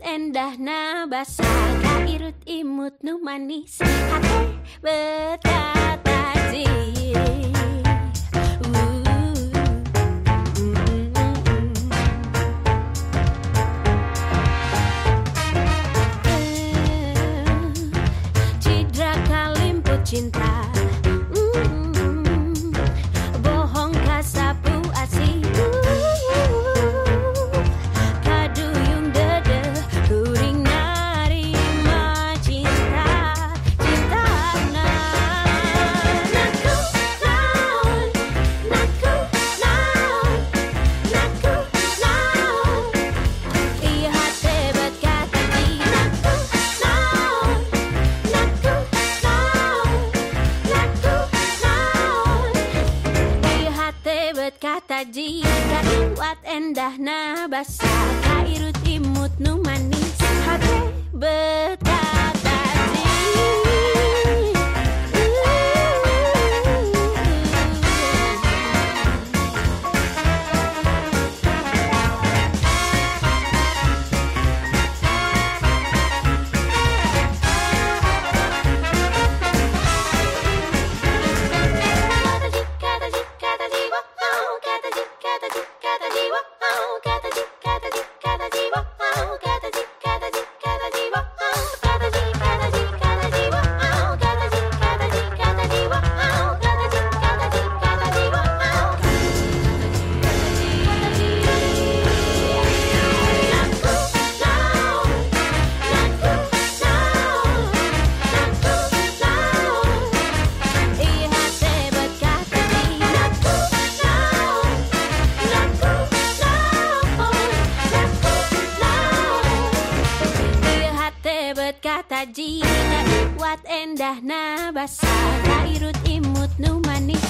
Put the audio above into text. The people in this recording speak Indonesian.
endah na basa kairut imut nu manis hate berkata ji Cidra kalimput cinta jika iwat endah na basa kairut imut nu manis hate berkata berkata jika iwat endah na basa kairut imut nu manis